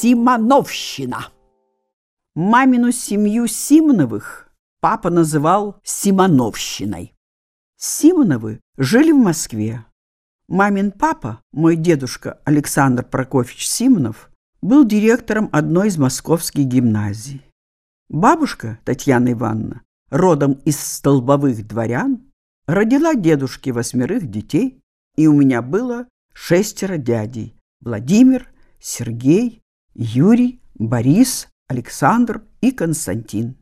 Симоновщина. Мамину семью Симоновых папа называл Симоновщиной. Симоновы жили в Москве. Мамин папа, мой дедушка Александр Прокофьевич Симонов, был директором одной из московских гимназий. Бабушка Татьяна Ивановна, родом из столбовых дворян, родила дедушке восьмерых детей, и у меня было шестеро дядей – Владимир, Сергей, Юрий, Борис, Александр и Константин.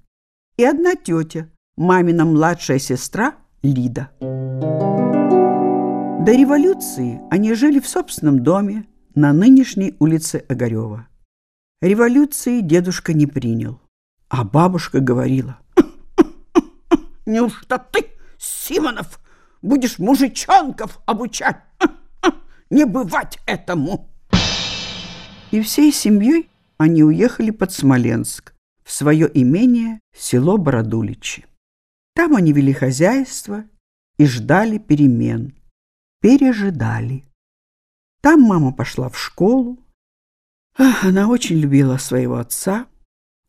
И одна тетя, мамина младшая сестра Лида. До революции они жили в собственном доме на нынешней улице Огарева. Революции дедушка не принял, а бабушка говорила. «Неужто ты, Симонов, будешь мужичонков обучать? Не бывать этому!» И всей семьей они уехали под Смоленск, в свое имение село Бородуличи. Там они вели хозяйство и ждали перемен, пережидали. Там мама пошла в школу. Ах, она очень любила своего отца.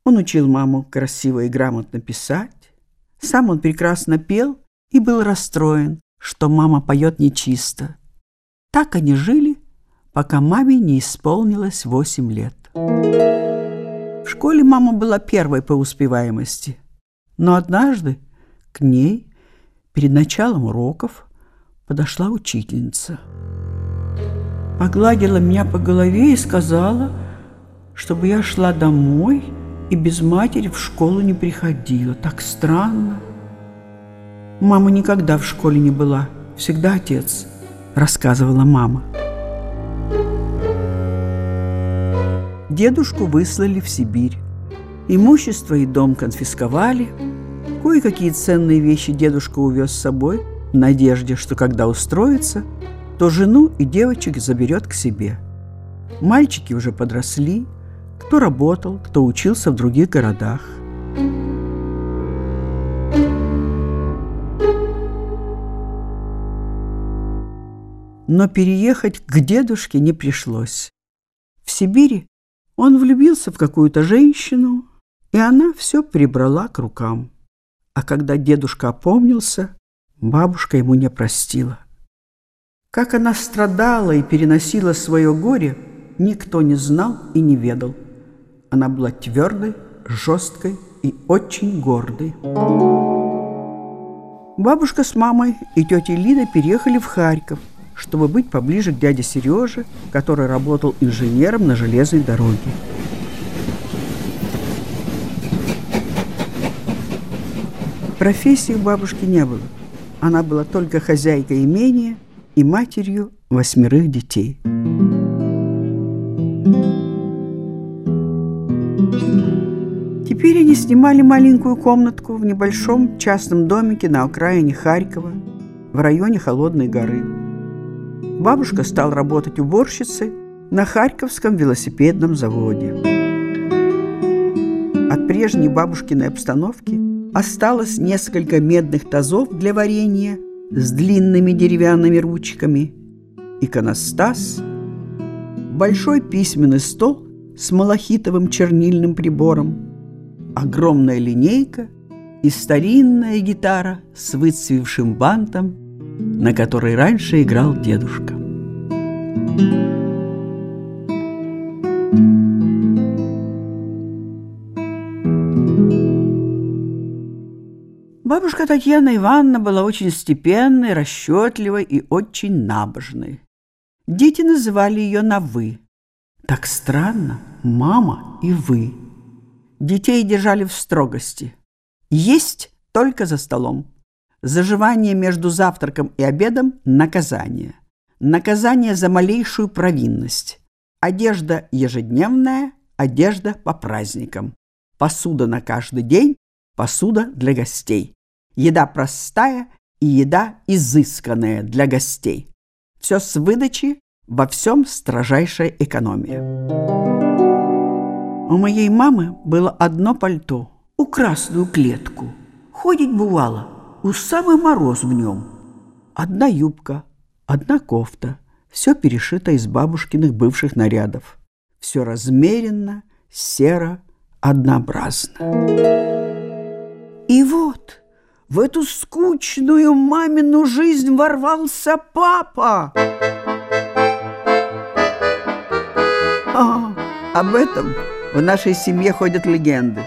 Он учил маму красиво и грамотно писать. Сам он прекрасно пел и был расстроен, что мама поет нечисто. Так они жили, пока маме не исполнилось восемь лет. В школе мама была первой по успеваемости, но однажды к ней перед началом уроков подошла учительница погладила меня по голове и сказала, чтобы я шла домой и без матери в школу не приходила. Так странно. Мама никогда в школе не была, всегда отец, рассказывала мама. Дедушку выслали в Сибирь. Имущество и дом конфисковали. Кое-какие ценные вещи дедушка увез с собой в надежде, что когда устроится – то жену и девочек заберет к себе. Мальчики уже подросли, кто работал, кто учился в других городах. Но переехать к дедушке не пришлось. В Сибири он влюбился в какую-то женщину, и она все прибрала к рукам. А когда дедушка опомнился, бабушка ему не простила. Как она страдала и переносила свое горе, никто не знал и не ведал. Она была твердой, жесткой и очень гордой. Бабушка с мамой и тетей Лида переехали в Харьков, чтобы быть поближе к дяде Сереже, который работал инженером на железной дороге. Профессии у бабушки не было. Она была только хозяйкой имения – и матерью восьмерых детей. Теперь они снимали маленькую комнатку в небольшом частном домике на окраине Харькова, в районе Холодной горы. Бабушка стала работать уборщицей на Харьковском велосипедном заводе. От прежней бабушкиной обстановки осталось несколько медных тазов для варенья с длинными деревянными ручками, иконостас, большой письменный стол с малахитовым чернильным прибором, огромная линейка и старинная гитара с выцвевшим бантом, на которой раньше играл дедушка. Бабушка Татьяна Ивановна была очень степенной, расчетливой и очень набожной. Дети называли ее на «вы». Так странно, мама и вы. Детей держали в строгости. Есть только за столом. Заживание между завтраком и обедом – наказание. Наказание за малейшую провинность. Одежда ежедневная, одежда по праздникам. Посуда на каждый день, посуда для гостей. Еда простая и еда изысканная для гостей. Все с выдачи, во всем строжайшая экономия. У моей мамы было одно пальто, у красную клетку. Ходить бывало, у самый мороз в нем. Одна юбка, одна кофта, все перешито из бабушкиных бывших нарядов. все размеренно, серо, однообразно. И вот в эту скучную мамину жизнь ворвался папа. А, об этом в нашей семье ходят легенды.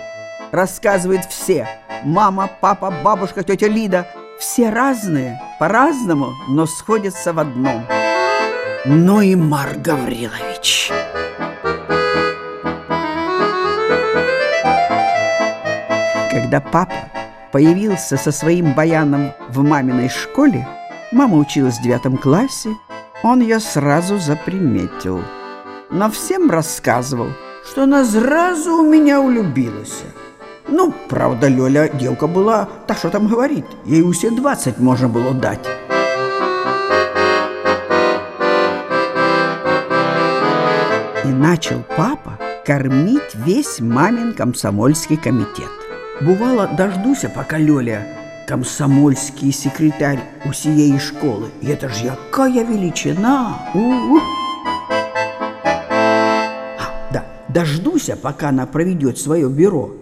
Рассказывают все. Мама, папа, бабушка, тетя Лида. Все разные, по-разному, но сходятся в одном. Ну и Марк Гаврилович. Когда папа появился со своим баяном в маминой школе, мама училась в девятом классе, он ее сразу заприметил. Но всем рассказывал, что она сразу у меня улюбилась. Ну, правда, Лёля девка была, так что там говорить, ей усе двадцать можно было дать. И начал папа кормить весь мамин комсомольский комитет. Бывало, дождуся, пока Лёля комсомольский секретарь у сией школы. И это ж якая величина! У -у -у. А, дождуся, пока она проведет свое бюро.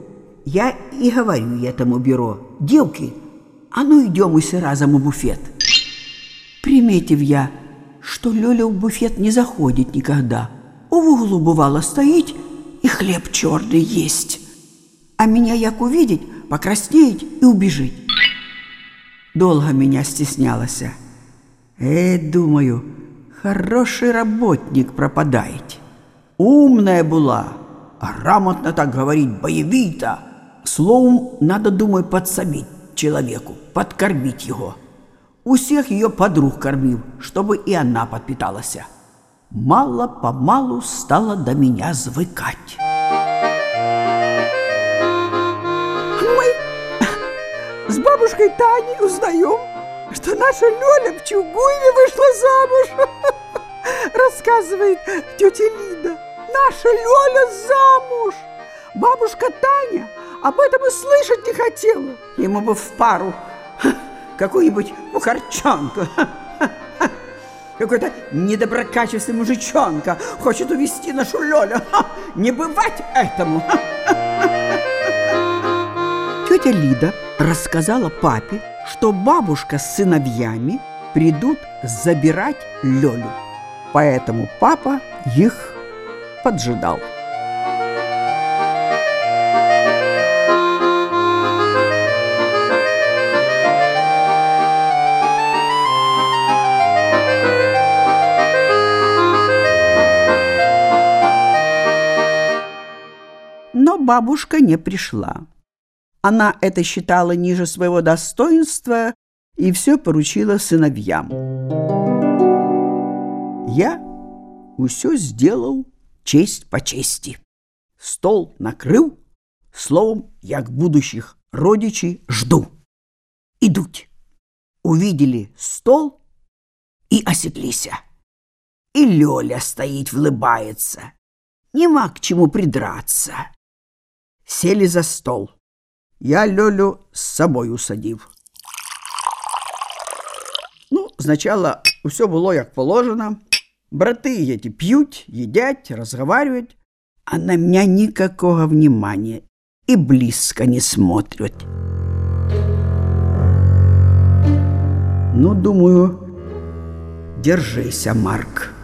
Я и говорю этому бюро, девки, а ну идем все разом в буфет. Приметив я, что Лёля в буфет не заходит никогда. У углу бывало стоит и хлеб черный есть а меня як увидеть, покраснеет и убежит. Долго меня стеснялась. Э, думаю, хороший работник пропадает. Умная была, а грамотно так говорить, боевито. Словом, надо, думаю, подсобить человеку, подкормить его. У всех ее подруг кормил, чтобы и она подпиталась. Мало-помалу стала до меня звыкать. с бабушкой Таней узнаем, что наша Лёля в Чугуеве вышла замуж. Рассказывает тетя Лида. Наша Лёля замуж. Бабушка Таня об этом и слышать не хотела. Ему бы в пару какую-нибудь мухарчонку. Какой-то недоброкачественный мужичонка хочет увести нашу Лёлю. Не бывать этому. Тетя Лида рассказала папе, что бабушка с сыновьями придут забирать Лёлю. Поэтому папа их поджидал. Бабушка не пришла. Она это считала ниже своего достоинства и все поручила сыновьям. Я все сделал честь по чести. Стол накрыл, словом, як будущих родичей жду. Идут. Увидели стол и осеклися. И Лёля стоит, влыбается. Нема к чему придраться. Сели за стол. Я Лёлю с собой усадив. Ну, сначала все было як положено. Браты эти пьют, едят, разговаривают, а на меня никакого внимания и близко не смотрят. Ну, думаю, держись, Марк.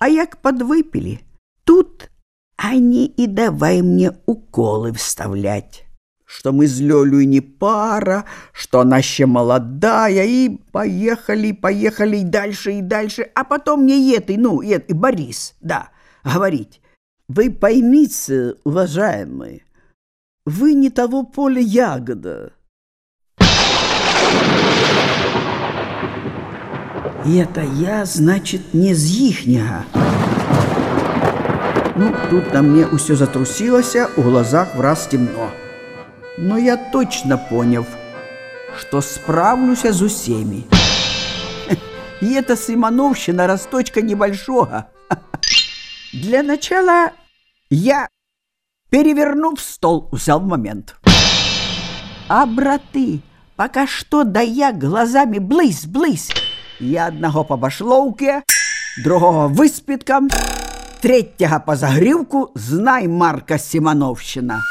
А як подвыпили, тут они и давай мне уколы вставлять, что мы с Лёлей не пара, что она еще молодая, и поехали, поехали и дальше, и дальше, а потом мне этой, ну, этой, Борис, да, говорить. Вы поймите, уважаемые, вы не того поля ягода. И это я, значит, не з їхняга. Ну, тут на мне усё затрусилося, у глазах враз темно. Но я точно понял, что справлюся з усеми. И эта Симоновщина росточка небольшого. Для начала я, перевернув стол, взял момент. А браты Пока что да я глазами близь-близь. Я одного по башлоўке, другого выспіткам, третьего по загрівку, знай Марка Симоновщина.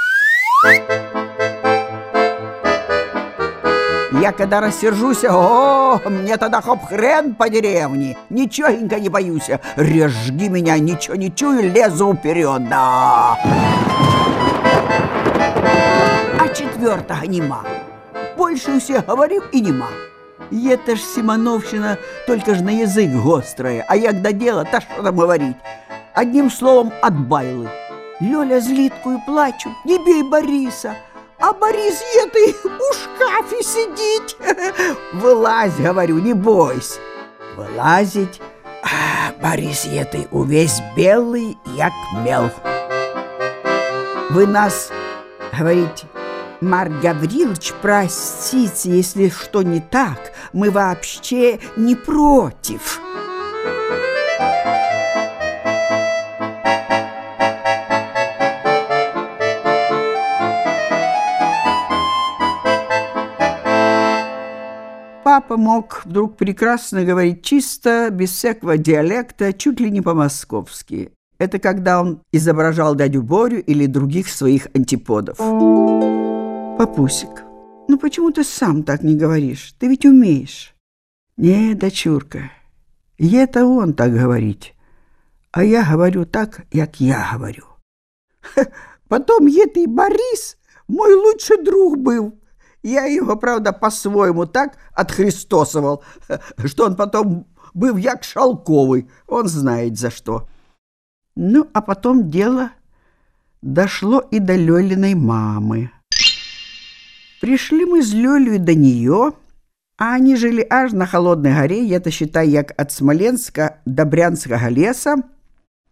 Я когда рассержусь, о, мне тогда хоп хрен по деревне. Ничегонько не боюсь. Режги меня, ничего не чую, лезу вперед, да. А четвертого нема. Больше у всех говорил и нема. Это ж Симоновщина только ж на язык гострая, а як до дела, то что там говорить. Одним словом, от байлы. Лёля злитку и плачут, не бей Бориса. А Борис етой у шкафе сидит. Вылазь, говорю, не бойся. Вылазить. А Борис етой увесь белый, як мел. Вы нас, говорите, Марк Гаврилович, простите, если что не так. Мы вообще не против. Папа мог вдруг прекрасно говорить чисто, без всякого диалекта, чуть ли не по-московски. Это когда он изображал дядю Борю или других своих антиподов. Папусик, ну почему ты сам так не говоришь? Ты ведь умеешь. Не, дочурка, и это он так говорит, а я говорю так, как я говорю. Потом етый Борис мой лучший друг был. Я его, правда, по-своему так отхристосовал, что он потом был як шалковый, он знает за что. Ну, а потом дело дошло и до Лёлиной мамы. Пришли мы с Лёлей до нее, а они жили аж на Холодной горе, это считай, як от Смоленска до Брянского леса.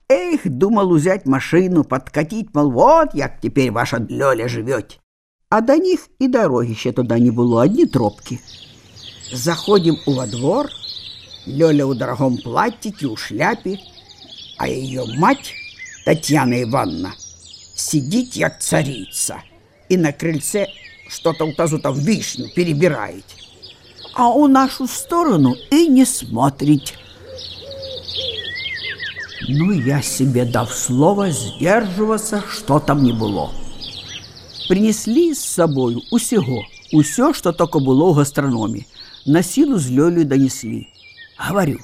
Эх, думал взять машину, подкатить, мол, вот, як теперь ваша Лёля живете. А до них и дороги еще туда не было, одни тропки. Заходим у во двор, Лёля у дорогом платьике, у шляпе, а ее мать, Татьяна Ивановна, сидит, як царица, и на крыльце что-то у тазу там вишню перебирает. А у нашу сторону и не смотрит. Ну, я себе дав слово сдерживаться, что там не было. Принесли з собою усього, усе, що тільки було в гастрономі. На силу з Льолею донесли. Говорю,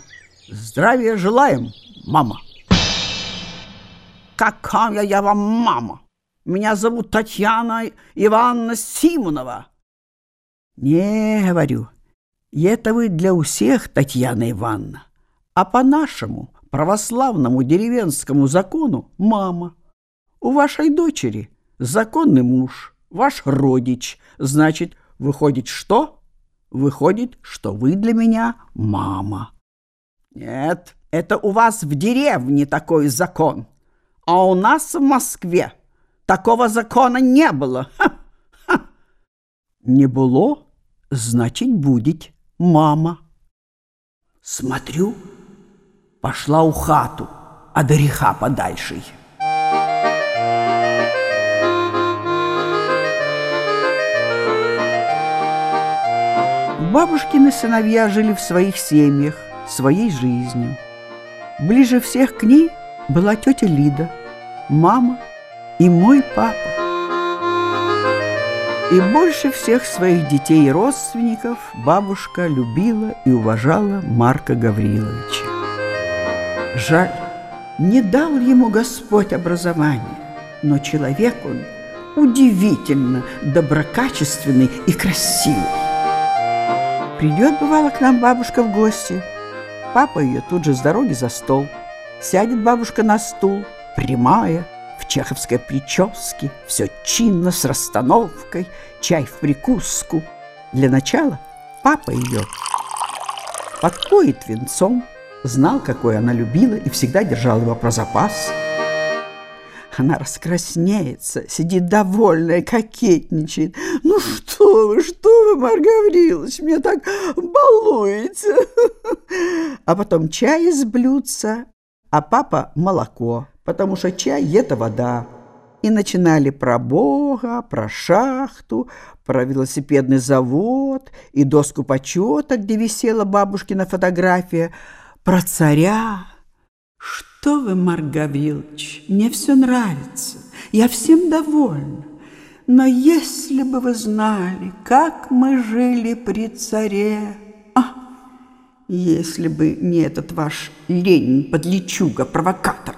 здравия желаем, мама. Какая я вам мама? Меня зовут Татьяна Ивановна Симонова. Не, говорю, это вы для всех, Татьяна Ивановна. А по нашему православному деревенскому закону мама. У вашей дочери законный муж, ваш родич. Значит, выходит что? Выходит, что вы для меня мама. Нет, это у вас в деревне такой закон. А у нас в Москве такого закона не было. Не было, значит, будет мама. Смотрю, пошла у хату, а до греха подальше. Бабушкины сыновья жили в своих семьях, своей жизнью. Ближе всех к ней была тетя Лида, мама и мой папа. И больше всех своих детей и родственников бабушка любила и уважала Марка Гавриловича. Жаль, не дал ему Господь образование, но человек он удивительно доброкачественный и красивый. Придет, бывало, к нам бабушка в гости. Папа ее тут же с дороги за стол. Сядет бабушка на стул, прямая, в чеховской прическе, все чинно, с расстановкой, чай в прикуску. Для начала папа ее подпоит венцом, знал, какой она любила и всегда держал его про запас. Она раскраснеется, сидит довольная, кокетничает. «Ну что вы, что вы, Марк Гаврилович, меня так балуете!» А потом чай из блюдца, а папа молоко, потому что чай – это вода. и начинали про Бога, про шахту, про велосипедный завод и доску почета, где висела бабушкина фотография, про царя. Что вы, Марк мне все нравится, я всем довольна. Но если бы вы знали, как мы жили при царе... А, если бы не этот ваш лень, подлечуга, провокатор.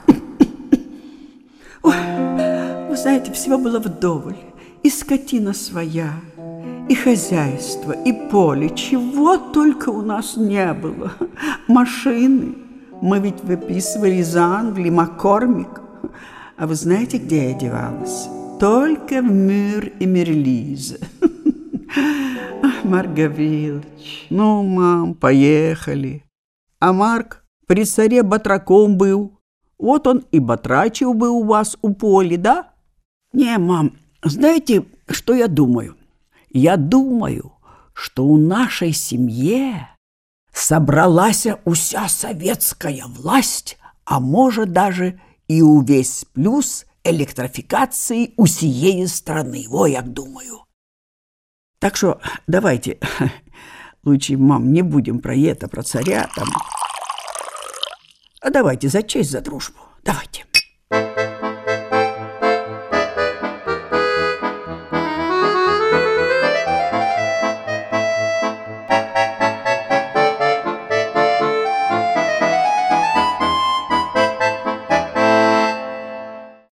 Ой, вы знаете, всего было вдоволь. И скотина своя, и хозяйство, и поле. Чего только у нас не было. Машины. Мы ведь выписывали из Англии Маккормик. А вы знаете, где я одевалась? Только в Мюр и Мерлизе. Марк Гаврилович. Ну, мам, поехали. А Марк при царе батраком был. Вот он и батрачил бы у вас у поля, да? Не, мам, знаете, что я думаю? Я думаю, что у нашей семье собралась уся советская власть, а может даже и у весь плюс электрификации усієї страны. Во, як думаю. Так что давайте, лучше, мам, не будем про это, про царя там. А давайте за честь, за дружбу. Давайте.